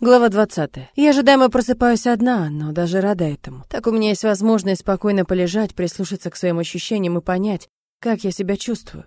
Глава 20. Я ожидаемо просыпаюсь одна, но даже рада этому. Так у меня есть возможность спокойно полежать, прислушаться к своим ощущениям и понять, как я себя чувствую.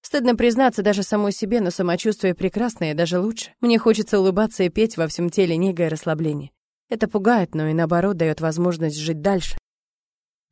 Стыдно признаться даже самой себе, но самочувствие прекрасное и даже лучше. Мне хочется улыбаться и петь во всем теле некое расслабление. Это пугает, но и наоборот дает возможность жить дальше.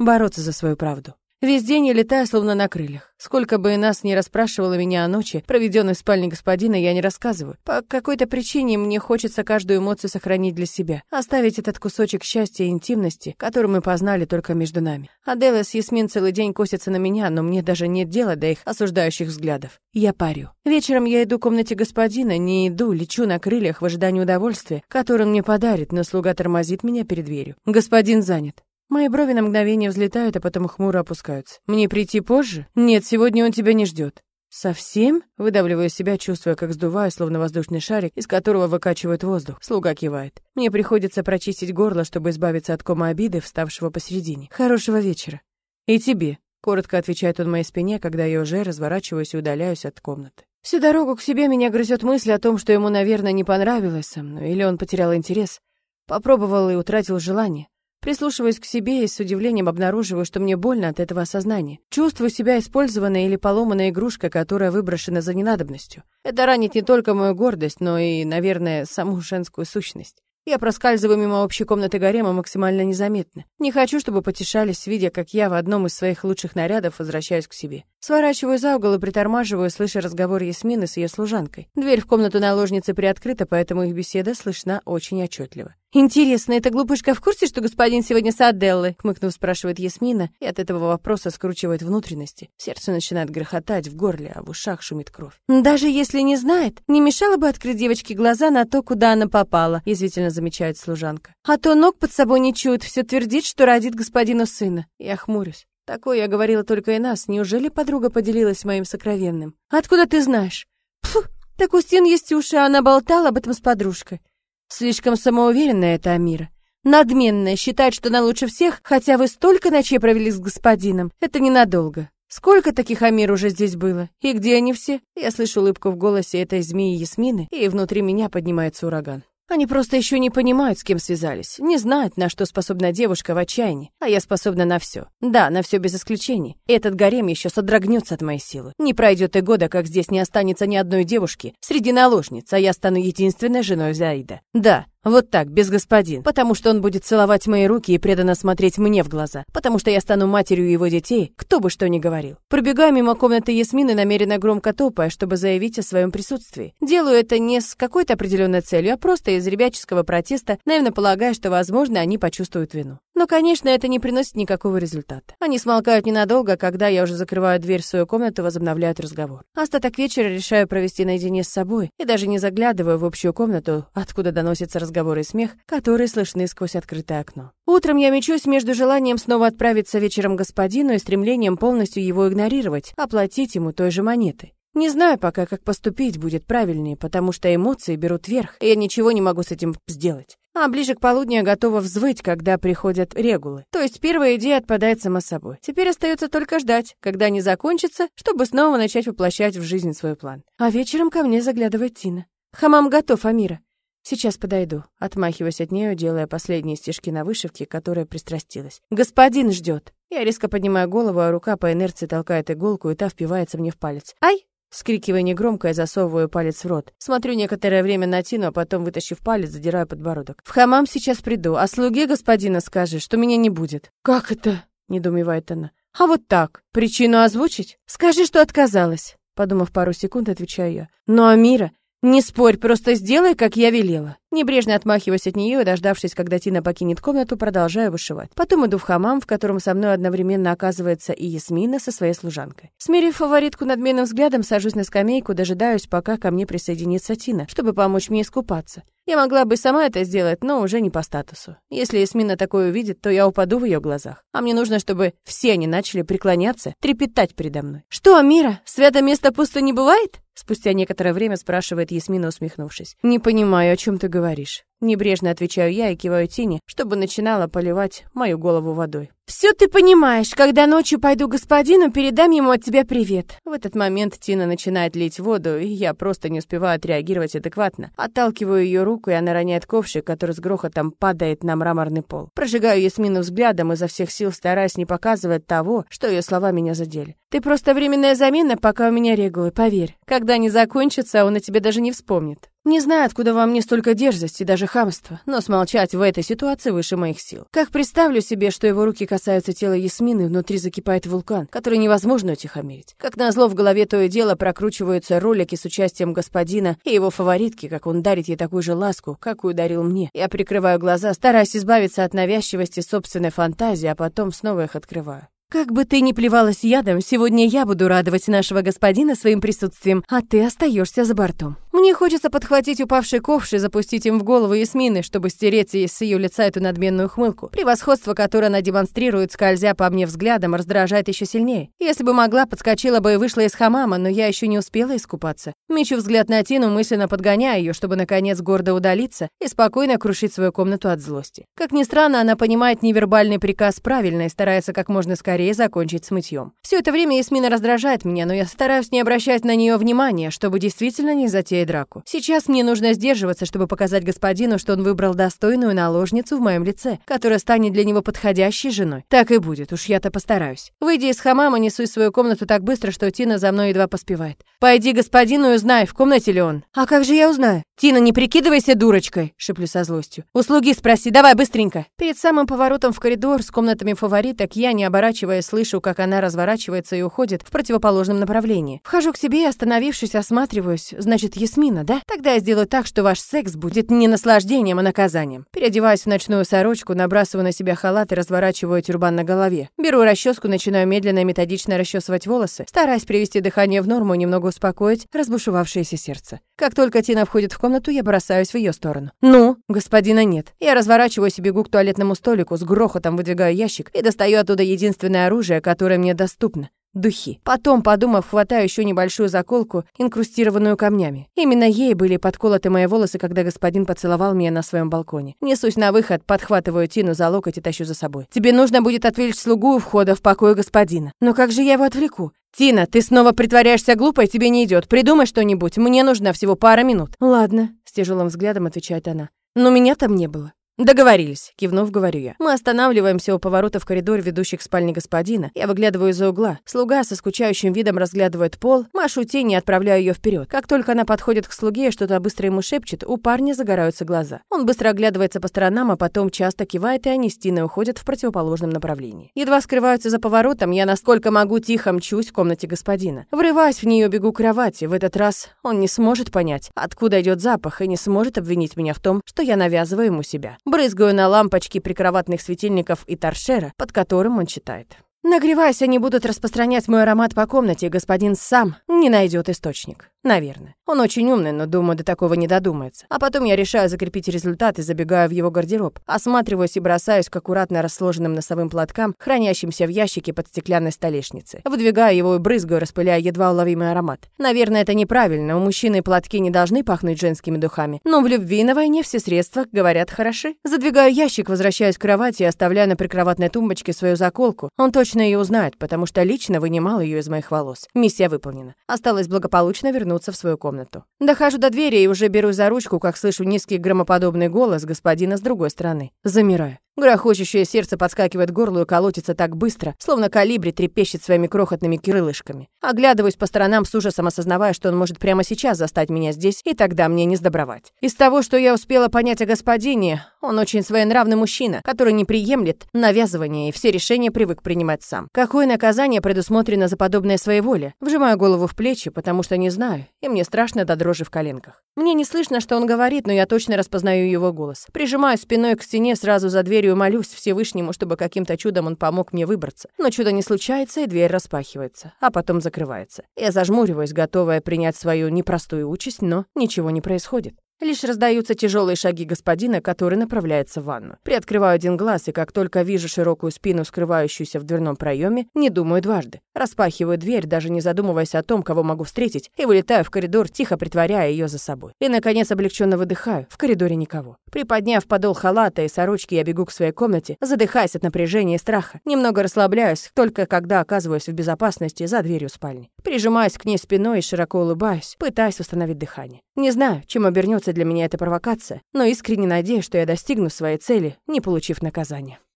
Бороться за свою правду. Весь день я летаю, словно на крыльях. Сколько бы и нас ни расспрашивала меня о ночи, проведенной в спальне господина, я не рассказываю. По какой-то причине мне хочется каждую эмоцию сохранить для себя, оставить этот кусочек счастья и интимности, который мы познали только между нами. Адела с Ясмин целый день косятся на меня, но мне даже нет дела до их осуждающих взглядов. Я парю. Вечером я иду в комнате господина, не иду, лечу на крыльях в ожидании удовольствия, которое он мне подарит, но слуга тормозит меня перед дверью. Господин занят. Мои брови на мгновение взлетают, а потом хмуро опускаются. Мне прийти позже? Нет, сегодня он тебя не ждет. Совсем? Выдавливаю себя, чувствуя, как сдуваю, словно воздушный шарик, из которого выкачивает воздух. Слуга кивает. Мне приходится прочистить горло, чтобы избавиться от кома обиды, вставшего посередине. Хорошего вечера. И тебе. Коротко отвечает он моей спине, когда я уже разворачиваюсь и удаляюсь от комнаты. Всю дорогу к себе меня грызет мысль о том, что ему, наверное, не понравилось со мной, или он потерял интерес. Попробовал и утратил желание. Прислушиваюсь к себе и с удивлением обнаруживаю, что мне больно от этого осознания. Чувствую себя использованной или поломанной игрушкой, которая выброшена за ненадобностью. Это ранит не только мою гордость, но и, наверное, саму женскую сущность. Я проскальзываю мимо общей комнаты гарема максимально незаметно. Не хочу, чтобы потешались, видя, как я в одном из своих лучших нарядов возвращаюсь к себе. Сворачиваю за угол и притормаживаю, слыша разговор Ясмины с ее служанкой. Дверь в комнату наложницы приоткрыта, поэтому их беседа слышна очень отчетливо. «Интересно, эта глупышка в курсе, что господин сегодня с Аделлой?» Хмыкнув, спрашивает Ясмина, и от этого вопроса скручивает внутренности. Сердце начинает грохотать в горле, а в ушах шумит кровь. «Даже если не знает, не мешало бы открыть девочке глаза на то, куда она попала», язвительно замечает служанка. «А то ног под собой не чует, все твердит, что родит господину сына». Я хмурюсь. Такое я говорила только и нас. Неужели подруга поделилась моим сокровенным? «Откуда ты знаешь?» «Фу, так у стен есть уши, а она болтала об этом с подружкой». Слишком самоуверенная эта Амира. Надменная, считает, что она лучше всех, хотя вы столько ночей провели с господином. Это ненадолго. Сколько таких Амир уже здесь было? И где они все? Я слышу улыбку в голосе этой змеи Ясмины, и внутри меня поднимается ураган. Они просто еще не понимают, с кем связались, не знают, на что способна девушка в отчаянии, а я способна на все. Да, на все без исключений. Этот гарем еще содрогнется от моей силы. Не пройдет и года, как здесь не останется ни одной девушки среди наложниц, а я стану единственной женой Заида. Да, вот так, без господин. Потому что он будет целовать мои руки и преданно смотреть мне в глаза. Потому что я стану матерью его детей, кто бы что ни говорил. Пробегаю мимо комнаты Ясмины, намеренно громко топая, чтобы заявить о своем присутствии. Делаю это не с какой-то определенной целью, а просто из ребяческого протеста, наивно полагая, что, возможно, они почувствуют вину. Но, конечно, это не приносит никакого результата. Они смолкают ненадолго, когда я уже закрываю дверь в свою комнату, возобновляют разговор. Остаток вечера решаю провести наедине с собой и даже не заглядываю в общую комнату, откуда разговор разговоры и смех, которые слышны сквозь открытое окно. Утром я мечусь между желанием снова отправиться вечером к господину и стремлением полностью его игнорировать, оплатить ему той же монетой. Не знаю пока, как поступить будет правильнее, потому что эмоции берут верх, и я ничего не могу с этим сделать. А ближе к полудню я готова взвыть, когда приходят регулы. То есть первая идея отпадает сама собой. Теперь остается только ждать, когда они закончатся, чтобы снова начать воплощать в жизнь свой план. А вечером ко мне заглядывает Тина. «Хамам готов, Амира. «Сейчас подойду», отмахиваясь от нее, делая последние стежки на вышивке, которая пристрастилась. «Господин ждет!» Я резко поднимаю голову, а рука по инерции толкает иголку, и та впивается мне в палец. «Ай!» Скрикивая негромко, я засовываю палец в рот. Смотрю некоторое время на Тину, а потом, вытащив палец, задираю подбородок. «В хамам сейчас приду, а слуге господина скажи, что меня не будет». «Как это?» — недоумевает она. «А вот так. Причину озвучить? Скажи, что отказалась». Подумав пару секунд, отвечаю я. «Ну, Амира, не спорь, просто сделай, как я велела. Небрежно отмахиваясь от нее и дождавшись, когда Тина покинет комнату, продолжаю вышивать. Потом иду в хамам, в котором со мной одновременно оказывается и Ясмина со своей служанкой. Смирив фаворитку надменным взглядом, сажусь на скамейку, дожидаюсь, пока ко мне присоединится Тина, чтобы помочь мне искупаться. Я могла бы сама это сделать, но уже не по статусу. Если Ясмина такое увидит, то я упаду в ее глазах. А мне нужно, чтобы все они начали преклоняться, трепетать передо мной. «Что, Амира, свято место пусто не бывает?» Спустя некоторое время спрашивает Ясмина, усмехнувшись. «Не понимаю, о чем ты говоришь». Небрежно отвечаю я и киваю Тине, чтобы начинала поливать мою голову водой. «Все ты понимаешь. Когда ночью пойду к господину, передам ему от тебя привет». В этот момент Тина начинает лить воду, и я просто не успеваю отреагировать адекватно. Отталкиваю ее руку, и она роняет ковшик, который с грохотом падает на мраморный пол. Прожигаю Ясмину взглядом, изо всех сил стараясь не показывать того, что ее слова меня задели. «Ты просто временная замена, пока у меня регулы, поверь. Когда они закончатся, он о тебе даже не вспомнит». Не знаю, откуда во мне столько дерзости даже хамства, но смолчать в этой ситуации выше моих сил. Как представлю себе, что его руки касаются тела Ясмины, внутри закипает вулкан, который невозможно утихомирить. Как назло, в голове то и дело прокручиваются ролики с участием господина и его фаворитки, как он дарит ей такую же ласку, какую дарил мне. Я прикрываю глаза, стараясь избавиться от навязчивости собственной фантазии, а потом снова их открываю. Как бы ты ни плевалась ядом, сегодня я буду радовать нашего господина своим присутствием, а ты остаешься за бортом. Мне хочется подхватить упавший ковш и запустить им в голову Ясмины, чтобы стереть с ее лица эту надменную хмылку. Превосходство, которое она демонстрирует, скользя по мне взглядом, раздражает еще сильнее. Если бы могла, подскочила бы и вышла из хамама, но я еще не успела искупаться. Мечу взгляд на Тину, мысленно подгоняя ее, чтобы наконец гордо удалиться и спокойно крушить свою комнату от злости. Как ни странно, она понимает невербальный приказ правильно и старается как можно скорее закончить с мытьем. Все это время Ясмина раздражает меня, но я стараюсь не обращать на нее внимания, чтобы действительно не затеять драку. Сейчас мне нужно сдерживаться, чтобы показать господину, что он выбрал достойную наложницу в моем лице, которая станет для него подходящей женой. Так и будет, уж я-то постараюсь. Выйдя из хамама, несусь свою комнату так быстро, что Тина за мной едва поспевает. «Пойди господину и узнай, в комнате ли он». «А как же я узнаю?» «Тина, не прикидывайся дурочкой!» — шеплю со злостью. «Услуги спроси, давай быстренько!» Перед самым поворотом в коридор с комнатами фавориток я, не оборачиваясь, слышу, как она разворачивается и уходит в противоположном направлении. Вхожу к себе и, остановившись, осматриваюсь. Значит, Ясмина, да? Тогда я сделаю так, что ваш секс будет не наслаждением, а наказанием. Переодеваюсь в ночную сорочку, набрасываю на себя халат и разворачиваю тюрбан на голове. Беру расческу, начинаю медленно и методично расчесывать волосы, стараясь привести дыхание в норму и немного успокоить разбушевавшееся сердце. Как только Тина входит в комнату, я бросаюсь в ее сторону. «Ну?» Господина нет. Я разворачиваюсь и бегу к туалетному столику, с грохотом выдвигаю ящик и достаю оттуда единственное оружие, которое мне доступно духи. Потом, подумав, хватаю еще небольшую заколку, инкрустированную камнями. Именно ей были подколоты мои волосы, когда господин поцеловал меня на своем балконе. Несусь на выход, подхватываю Тину за локоть и тащу за собой. Тебе нужно будет отвлечь слугу у входа в покой господина. Но как же я его отвлеку? «Тина, ты снова притворяешься глупой, тебе не идет. Придумай что-нибудь, мне нужна всего пара минут». «Ладно», — с тяжелым взглядом отвечает она. «Но меня там не было». «Договорились», — кивнув, говорю я. Мы останавливаемся у поворота в коридор, ведущий к спальне господина. Я выглядываю из-за угла. Слуга со скучающим видом разглядывает пол, машу тень и отправляю ее вперед. Как только она подходит к слуге и что-то быстро ему шепчет, у парня загораются глаза. Он быстро оглядывается по сторонам, а потом часто кивает, и они с Тиной уходят в противоположном направлении. Едва скрываются за поворотом, я насколько могу тихо мчусь в комнате господина. Врываясь в нее, бегу к кровати. В этот раз он не сможет понять, откуда идет запах, и не сможет обвинить меня в том, что я навязываю ему себя брызгаю на лампочки прикроватных светильников и торшера, под которым он читает. Нагреваясь, они будут распространять мой аромат по комнате, господин сам не найдет источник. Наверное. Он очень умный, но, думаю, до такого не додумается. А потом я решаю закрепить результат и забегаю в его гардероб. Осматриваюсь и бросаюсь к аккуратно расложенным носовым платкам, хранящимся в ящике под стеклянной столешницей. Выдвигаю его и брызгаю, распыляя едва уловимый аромат. Наверное, это неправильно. У мужчины платки не должны пахнуть женскими духами. Но в любви на войне все средства, говорят, хороши. Задвигаю ящик, возвращаюсь к кровати и оставляю на прикроватной тумбочке свою заколку. Он точно ее узнает, потому что лично вынимал ее из моих волос. Миссия выполнена. Осталось благополучно вернуться вернуться в свою комнату. Дохожу до двери и уже беру за ручку, как слышу низкий громоподобный голос господина с другой стороны. Замираю. Грохочущее сердце подскакивает к горлу и колотится так быстро, словно калибри трепещет своими крохотными крылышками. Оглядываюсь по сторонам с ужасом, осознавая, что он может прямо сейчас застать меня здесь, и тогда мне не сдобровать. Из того, что я успела понять о господине, он очень своенравный мужчина, который не приемлет навязывания и все решения привык принимать сам. Какое наказание предусмотрено за подобное своеволие? Вжимаю голову в плечи, потому что не знаю, и мне страшно до дрожи в коленках. Мне не слышно, что он говорит, но я точно распознаю его голос. Прижимаю спиной к стене сразу за дверью и молюсь Всевышнему, чтобы каким-то чудом он помог мне выбраться. Но чудо не случается, и дверь распахивается, а потом закрывается. Я зажмуриваюсь, готовая принять свою непростую участь, но ничего не происходит. Лишь раздаются тяжелые шаги господина, который направляется в ванну. Приоткрываю один глаз, и как только вижу широкую спину, скрывающуюся в дверном проеме, не думаю дважды. Распахиваю дверь, даже не задумываясь о том, кого могу встретить, и вылетаю в коридор, тихо притворяя ее за собой. И, наконец, облегченно выдыхаю. В коридоре никого. Приподняв подол халата и сорочки, я бегу к своей комнате, задыхаясь от напряжения и страха. Немного расслабляюсь, только когда оказываюсь в безопасности за дверью спальни. Прижимаюсь к ней спиной и широко улыбаюсь, пытаясь восстановить дыхание. Не знаю, чем обернется для меня эта провокация, но искренне надеюсь, что я достигну своей цели, не получив наказания.